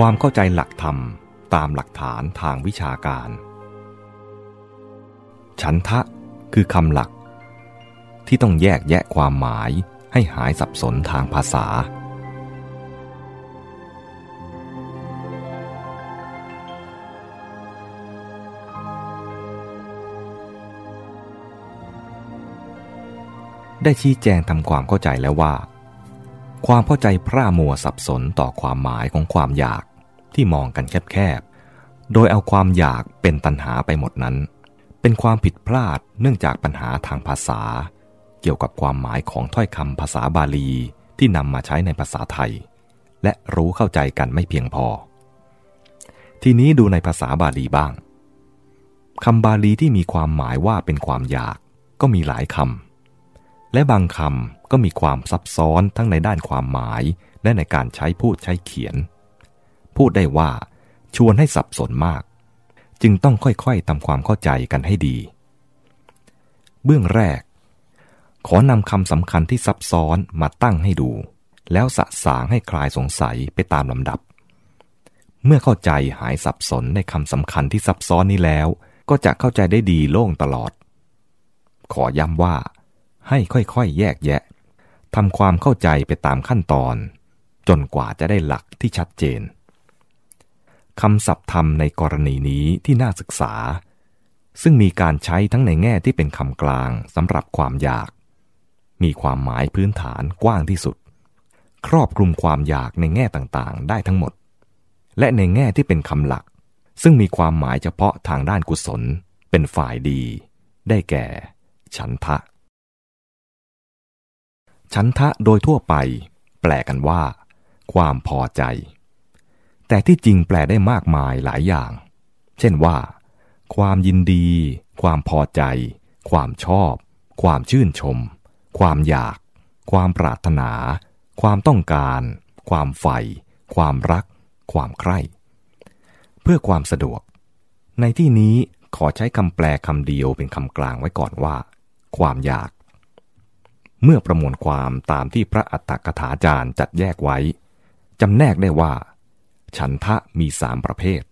ความเข้าใจหลักธรรมตามหลักฐานทางวิชาการ ฉันทะคือคำหลัก ที่ต้องแยกแยะความหมายให้หายสับสนทางภาษา ได้ชี้แจงทำความเข้าใจแล้วว่า ความเข้าใจพร่ามัวสับสนต่อความหมายของความอยาก ที่มองกันแคบๆ โดยเอาความอยากเป็นตัณหาไปหมดนั้น เป็นความผิดพลาดเนื่องจากปัญหาทางภาษา เกี่ยวกับความหมายของถ้อยคำภาษาบาลีที่นำมาใช้ในภาษาไทย และรู้เข้าใจกันไม่เพียงพอ ทีนี้ดูในภาษาบาลีบ้างคำบาลีที่มีความหมายว่าเป็นความอยากก็มีหลายคำ และบางคำก็มีความซับซ้อนทั้งในด้านความหมายและในการใช้พูดใช้เขียน พูดได้ว่าชวนให้สับสนมาก จึงต้องค่อยๆทำความเข้าใจกันให้ดี เบื้องแรก ขอนำคำสำคัญที่ซับซ้อนมาตั้งให้ดู แล้วสะสางให้คลายสงสัยไปตามลำดับ เมื่อเข้าใจหายสับสนในคำสำคัญที่ซับซ้อนนี้แล้ว ก็จะเข้าใจได้ดีโล่งตลอด ขอย้ำว่า ให้ค่อยๆแยกแยะทำความเข้าใจไปตามขั้นตอน จนกว่าจะได้หลักที่ชัดเจน คำศัพท์ธรรมในกรณีนี้ที่น่าศึกษา ซึ่งมีการใช้ทั้งในแง่ที่เป็นคำกลางสำหรับความอยาก มีความหมายพื้นฐานกว้างที่สุด ครอบคลุมความอยากในแง่ต่างๆ ได้ทั้งหมด และในแง่ที่เป็นคำหลัก ซึ่งมีความหมายเฉพาะทางด้านกุศล เป็นฝ่ายดี ได้แก่ ฉันทะ ฉันทะโดยทั่วไป แปลกันว่า ความพอใจ แต่ที่จริงแปลได้มากมายหลายอย่าง เช่นว่า ความยินดี ความพอใจ ความชอบ ความชื่นชม ความอยาก ความปรารถนา ความต้องการ ความใฝ่ความรัก ความใคร่ เพื่อความสะดวก ในที่นี้ขอใช้คำแปลคำเดียวเป็นคำกลางไว้ก่อนว่า ความอยาก เมื่อประมวลความตามที่พระอัตถกถาจารย์จัดแยกไว้จำแนกได้ว่า ฉันทะมีสามประเภท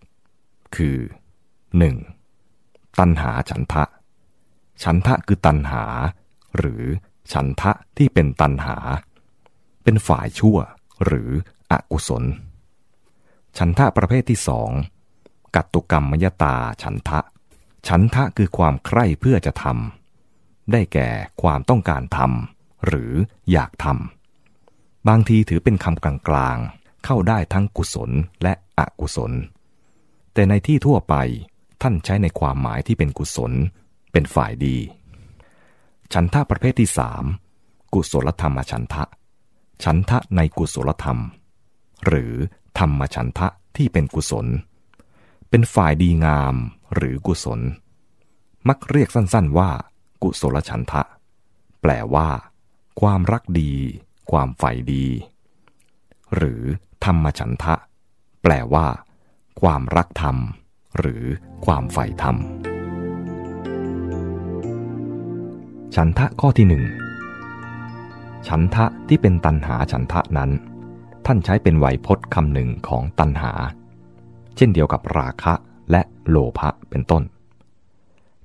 คือ 1. ตัณหาฉันทะ ฉันทะคือตัณหา หรือฉันทะที่เป็นตัณหา เป็นฝ่ายชั่วหรืออกุศล ฉันทะประเภทที่สองกัตตุกรรมมยตาฉันทะ ฉันทะคือความใคร่เพื่อจะทำได้แก่ความต้องการทำหรืออยากทำบางทีถือเป็นคำกลางๆ เข้าได้ทั้งกุศลและอกุศล แต่ในที่ทั่วไปท่านใช้ในความหมายที่เป็นกุศล เป็นฝ่ายดี ฉันทะประเภทที่สามกุศลธรรมฉันทะ ฉันทะในกุศลธรรม หรือธรรมฉันทะที่เป็นกุศล เป็นฝ่ายดีงามหรือกุศล มักเรียกสั้นๆว่า กุศลฉันทะ แปลว่า ความรักดี ความใฝ่ดี หรือ ธรรมฉันทะ แปลว่า ความรักธรรม หรือความใฝ่ธรรม ฉันทะข้อที่หนึ่งฉันทะที่เป็นตันหาฉันทะนั้น ท่านใช้เป็นไวยพจน์คำหนึ่งของตันหา เช่นเดียวกับราคะและโลภะเป็นต้น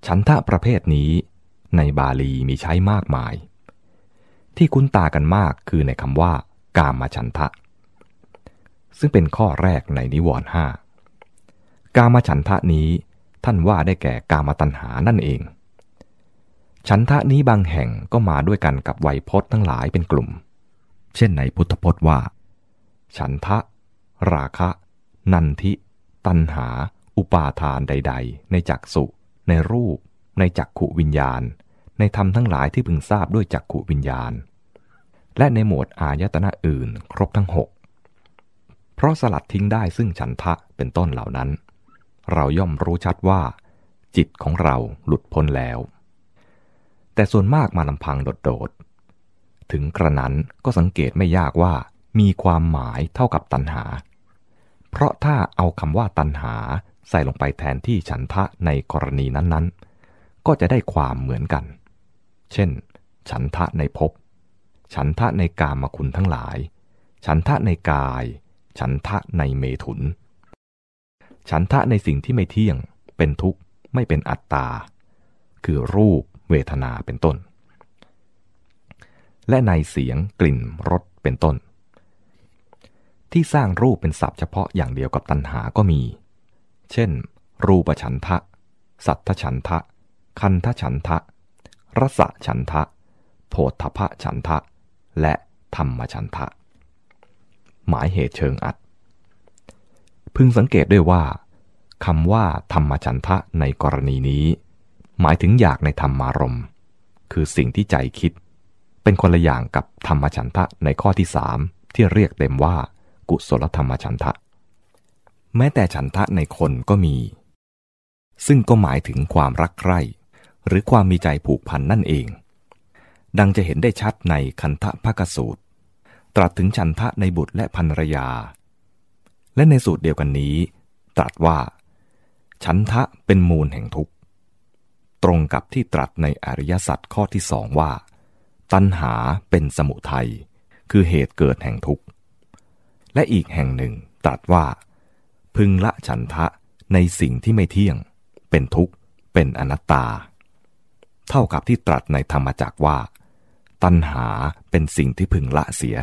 ฉันทะประเภทนี้ในบาลีมีใช้มากมาย ที่คุ้นตากันมากคือในคำว่ากามฉันทะ ซึ่งเป็นข้อแรกในนิวรณ์ห้ากามฉันทะนี้ท่านว่าได้แก่กามตัณหานั่นเอง ฉันทะนี้บางแห่งก็มาด้วยกันกับไวยพจน์ทั้งหลายเป็นกลุ่ม เช่นในพุทธพจน์ว่า ฉันทะ ราคะ นันทิ ตัณหา อุปาทานใด ๆ ในจักสุในรูป ในจักขุวิญญาณ ในธรรมทั้งหลายที่พึงทราบด้วยจักขุวิญญาณ และในหมวดอายตนะอื่นครบทั้งหก เพราะสลัดทิ้งได้ซึ่งฉันทะเป็นต้นเหล่านั้น เราย่อมรู้ชัดว่า จิตของเราหลุดพ้นแล้ว แต่ส่วนมากมาลำพังโดดๆ ถึงกระนั้นก็สังเกตไม่ยากว่ามีความหมายเท่ากับตัณหา เพราะถ้าเอาคำว่าตัณหาใส่ลงไปแทนที่ฉันทะในกรณีนั้นๆ ก็จะได้ความเหมือนกัน เช่น ฉันทะในภพ ฉันทะในกามคุณทั้งหลาย ฉันทะในกาย ฉันทะในเมถุน ฉันทะในสิ่งที่ไม่เที่ยง เป็นทุกข์ไม่เป็นอัตตา คือรูปเวทนาเป็นต้น และในเสียงกลิ่นรสเป็นต้น ที่สร้างรูปเป็นศัพท์เฉพาะอย่างเดียวกับตัณหาก็มี เช่น รูปฉันทะ สัทธฉันทะ คันทฉันทะ รสฉันทะ โพธพฉันทะ และธรรมฉันทะ หมายเหตุเชิงอัด พึงสังเกตด้วยว่าคำว่าธรรมฉันทะในกรณีนี้ หมายถึงอยากในธรรมารมคือสิ่งที่ใจคิด เป็นคนละอย่างกับธรรมฉันทะในข้อที่สามที่เรียกเต็มว่า กุศลธรรมฉันทะ แม้แต่ฉันทะในคนก็มี ซึ่งก็หมายถึงความรักใคร่หรือความมีใจผูกพันนั่นเอง ดังจะเห็นได้ชัดในคันทะภกสูตร ตรัสถึงฉันทะในบุตรและภรรยา และในสูตรเดียวกันนี้ ตรัสว่า ฉันทะเป็นมูลแห่งทุกข์ ตรงกับที่ตรัสในอริยสัจข้อที่สองว่า ตัณหาเป็นสมุทัยคือเหตุเกิดแห่งทุกข์ และอีกแห่งหนึ่งตรัสว่า พึงละฉันทะในสิ่งที่ไม่เที่ยง เป็นทุกข์ เป็นอนัตตา เท่ากับที่ตรัสในธรรมจักว่า ตัณหาเป็นสิ่งที่พึงละเสีย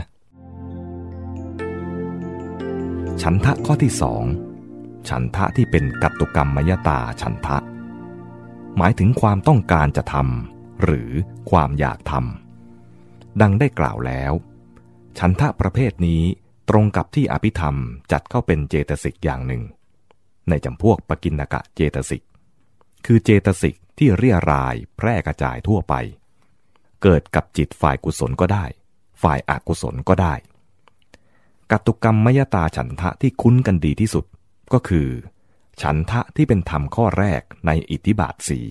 ฉันทะข้อที่สองฉันทะที่เป็นกัตตุกรรมมยตาฉันทะ หมายถึงความต้องการจะทำหรือความอยากทำดังได้กล่าวแล้ว ฉันทะประเภทนี้ตรงกับที่อภิธรรมจัดเข้าเป็นเจตสิกอย่างหนึ่ง ในจำพวกปกินกะเจตสิก คือเจตสิกที่เรียรายแพร่กระจายทั่วไป เกิดกับจิตฝ่ายกุศลก็ได้ ฝ่ายอกุศลก็ได้ กัตุกรรมมยตาฉันทะที่คุ้นกันดีที่สุด ก็คือ ฉันทะที่เป็นธรรมข้อแรกในอิทธิบาทสี่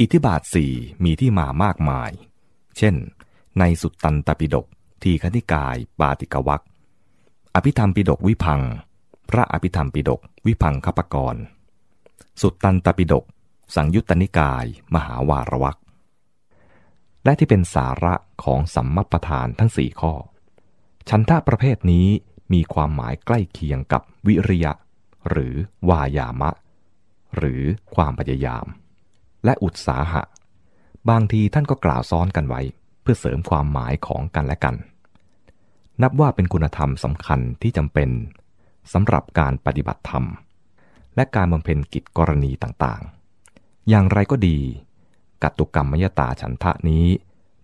อิทธิบาทสี่มีที่มามากมาย เช่น ในสุตตันตปิฎกทีคณิกายปาติกวักอภิธรรมปิฎกวิพัง พระอภิธรรมปิฎกวิพังคปกรณสุตตันตปิฎกสังยุตตนิกาย มหาวารวักและที่เป็นสาระของสัมมปทานทั้งสี่ข้อ ฉันทะประเภทนี้มีความหมายใกล้เคียงกับวิริยะ หรือวายามะ หรือความพยายาม และอุตสาหะ บางทีท่านก็กล่าวซ้อนกันไว้ เพื่อเสริมความหมายของกันและกัน นับว่าเป็นคุณธรรมสำคัญที่จำเป็นสำหรับการปฏิบัติธรรม และการบำเพ็ญกิจกรณีต่างๆ อย่างไรก็ดีกัตตุกรรมมยตาฉันทะนี้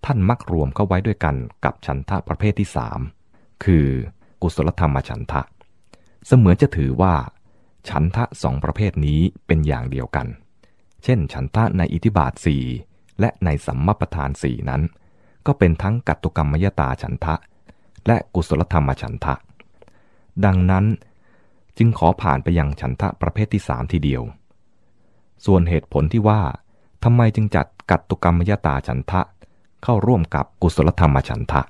ท่านมักรวมเข้าไว้ด้วยกันกับฉันทะประเภทที่สาม คือกุศลธรรมฉันทะ เสมือนจะถือว่า ฉันทะสองประเภทนี้เป็นอย่างเดียวกัน เช่น ฉันทะในอิทิบาทสี่และในสัมมาประธานสี่นั้น ก็เป็นทั้งกัตตุกรรมยตาฉันทะ และกุศลธรรมฉันทะ ดังนั้นจึงขอผ่านไปยังฉันทะประเภทที่สามทีเดียว ส่วนเหตุผลที่ว่าทำไมจึงจัดกัตตุกรรมยตาฉันทะเข้าร่วมกับกุศลธรรมฉันทะ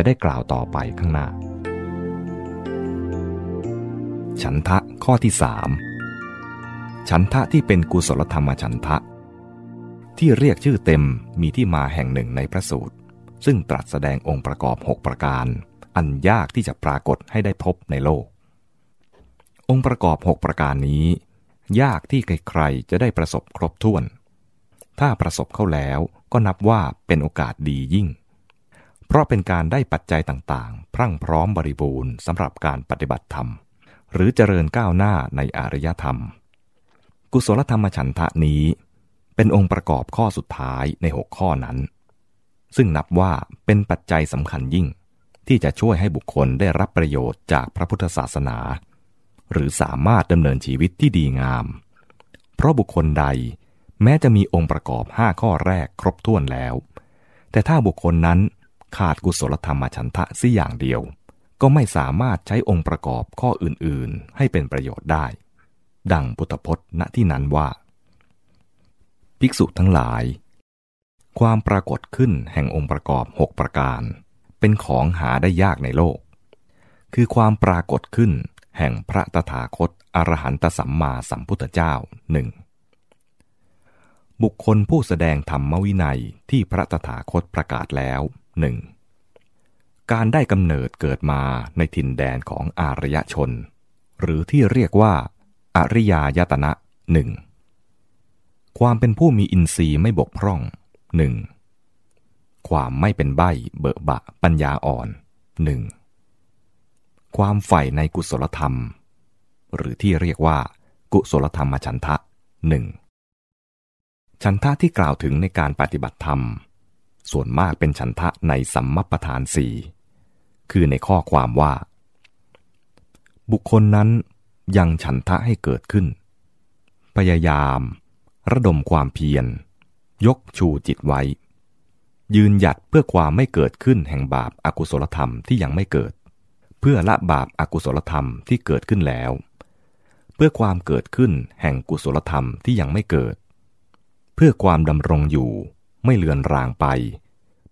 จะได้กล่าวต่อไปข้างหน้า ฉันทะข้อที่สามฉันทะที่เป็นกุศลธรรมฉันทะ ที่เรียกชื่อเต็มมีที่มาแห่งหนึ่งในพระสูตร ซึ่งตรัสแสดงองค์ประกอบหกประการ อันยากที่จะปรากฏให้ได้พบในโลก องค์ประกอบหกประการนี้ ยากที่ใครๆจะได้ประสบครบถ้วน ถ้าประสบเข้าแล้วก็นับว่าเป็นโอกาสดียิ่ง เพราะเป็นการได้ปัจจัยต่างๆ พรั่งพร้อมบริบูรณ์สำหรับการปฏิบัติธรรม หรือเจริญก้าวหน้าในอารยธรรม กุศลธรรมฉันทะนี้ เป็นองค์ประกอบข้อสุดท้ายในหกข้อนั้น ซึ่งนับว่าเป็นปัจจัยสำคัญยิ่ง ที่จะช่วยให้บุคคลได้รับประโยชน์จากพระพุทธศาสนา หรือสามารถดำเนินชีวิตที่ดีงาม เพราะบุคคลใดแม้จะมีองค์ประกอบห้าข้อแรกครบถ้วนแล้ว แต่ถ้าบุคคลนั้น ขาดกุศลธรรมฉันทะสิอย่างเดียว ก็ไม่สามารถใช้องค์ประกอบข้ออื่นๆ ให้เป็นประโยชน์ได้ ดังพุทธพจน์ณที่นั้นว่า ภิกษุทั้งหลาย ความปรากฏขึ้นแห่งองค์ประกอบหกประการ เป็นของหาได้ยากในโลก คือความปรากฏขึ้นแห่งพระตถาคตอรหันตสัมมาสัมพุทธเจ้าหนึ่งบุคคลผู้แสดงธรรมวินัยที่พระตถาคตประกาศแล้ว หนึ่งการได้กำเนิดเกิดมาในถิ่นแดนของอารยชน หรือที่เรียกว่า อริยายตนะหนึ่งความเป็นผู้มีอินทรีย์ไม่บกพร่องหนึ่งความไม่เป็นใบเบอะบะปัญญาอ่อนหนึ่งความใฝ่ในกุศลธรรม หรือที่เรียกว่า กุศลธรรมฉันทะหนึ่งฉันทะที่กล่าวถึงในการปฏิบัติธรรม ส่วนมากเป็นฉันทะในสัมมปทานสี่คือในข้อความว่า บุคคลนั้นยังฉันทะให้เกิดขึ้น พยายาม ระดมความเพียร ยกชูจิตไว้ ยืนหยัดเพื่อความไม่เกิดขึ้นแห่งบาปอากุศลธรรมที่ยังไม่เกิด เพื่อละบาปอากุศลธรรมที่เกิดขึ้นแล้ว เพื่อความเกิดขึ้นแห่งกุศลธรรมที่ยังไม่เกิด เพื่อความดำรงอยู่ ไม่เลือนรางไป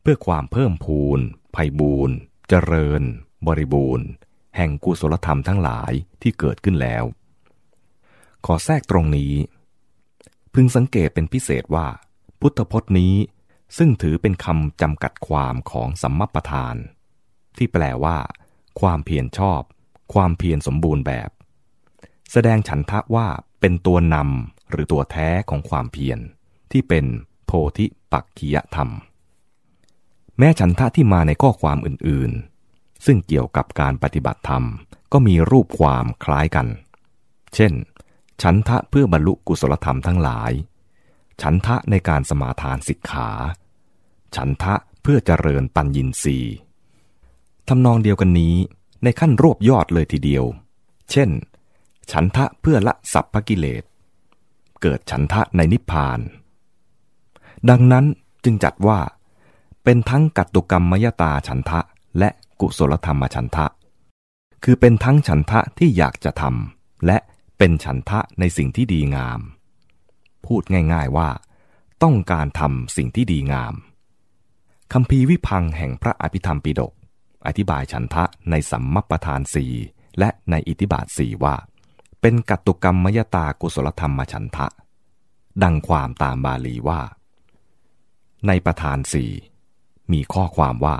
เพื่อความเพิ่มพูนภัยบูนเจริญ บริบูรณ์ แห่งกุศลธรรมทั้งหลายที่เกิดขึ้นแล้ว ขอแทรกตรงนี้ พึงสังเกตเป็นพิเศษว่า พุทธพจน์นี้ซึ่งถือเป็นคำจำกัดความของสัมมปทาน ที่แปลว่า ความเพียรชอบ ความเพียรสมบูรณ์แบบ แสดงฉันทะว่าเป็นตัวนำหรือตัวแท้ของความเพียรที่เป็น ธิปักขียธรรม แม้ฉันทะที่มาในข้อความอื่นๆ ซึ่งเกี่ยวกับการปฏิบัติธรรมก็มีรูปความคล้ายกัน เช่น ฉันทะเพื่อบรรลุกุศลธรรมทั้งหลาย ฉันทะในการสมาทานสิกขา ฉันทะเพื่อเจริญปัญญินรีทำนองเดียวกันนี้ในขั้นรวบยอดเลยทีเดียว เช่น ฉันทะเพื่อละสัพพกิเลส เกิดฉันทะในนิพพาน ดังนั้นจึงจัดว่า เป็นทั้งกัตตุกรรมมยตาฉันทะและกุศลธรรมฉันทะ คือเป็นทั้งฉันทะที่อยากจะทำและเป็นฉันทะในสิ่งที่ดีงาม พูดง่ายๆว่า ต้องการทำสิ่งที่ดีงามคำพีวิพังแห่งพระอภิธรรมปิฎกอธิบายฉันทะในสัมมปทานสี่และในอิติบาทสี่ว่า เป็นกัตตุกรรมมยตากุศลธรรมฉันทะ ดังความตามบาลีว่า ในประธานสี่มีข้อความว่า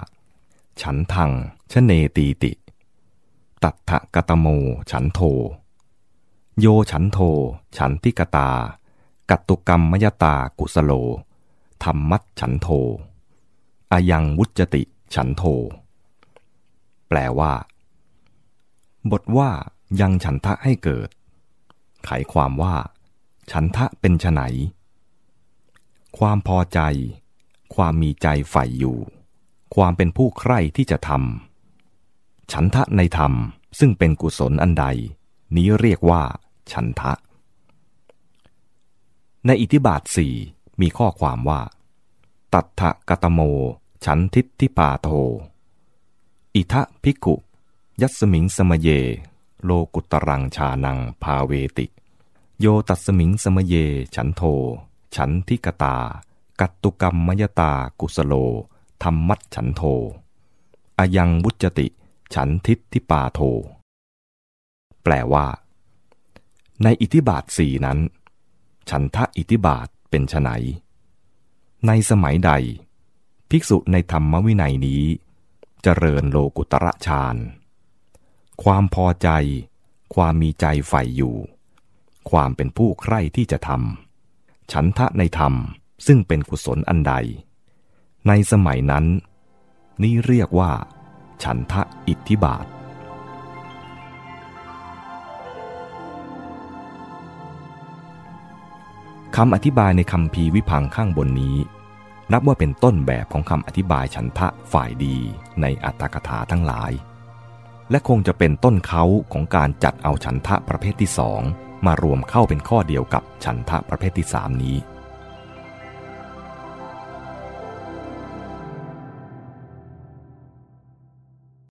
ฉันทังชเนตีติ ตัทธกตโมฉันโท โยฉันโท ฉันทิกตา กัตตุกรรมมยตากุสโล ธรรมัตฉันโท อายังวุจติฉันโท แปลว่า บทว่ายังฉันทะให้เกิด ไขความว่า ฉันทะเป็นไนความพอใจ ความมีใจใฝ่อยู่ ความเป็นผู้ใคร่ที่จะทำฉันทะในธรรมซึ่งเป็นกุศลอันใด นี้เรียกว่า ฉันทะ ในอิทิบาทสี่มีข้อความว่า ตัทธกตโม ฉันทิทิปาโท อิทะพิกุ ยัสมิงสมเย โลกุตรังชานังพาเวติ โยตัสมิงสมเย ฉันโท ฉันทิกตา กัตตุกรรมมยตากุสโลธรรมัดฉันโทอายังวุจติ ฉันทิทิปาโท แปลว่า ในอิทิบาทสี่นั้น ฉันทะอิทิบาทเป็นไฉนในสมัยใด ภิกษุในธรรมวินัยนี้เจริญโลกุตระฌานความพอใจ ความมีใจใฝ่อยู่ ความเป็นผู้ใคร่ที่จะทำฉันทะในธรรม ซึ่งเป็นกุศลอันใด ในสมัยนั้น นี่เรียกว่า ฉันทะอิทธิบาท คำอธิบายในคำพีวิพังข้างบนนี้ นับว่าเป็นต้นแบบของคำอธิบายฉันทะฝ่ายดีในอัตถกถาทั้งหลาย และคงจะเป็นต้นเขาของการจัดเอาฉันทะประเภทที่สองมารวมเข้าเป็นข้อเดียวกับฉันทะประเภทที่สามนี้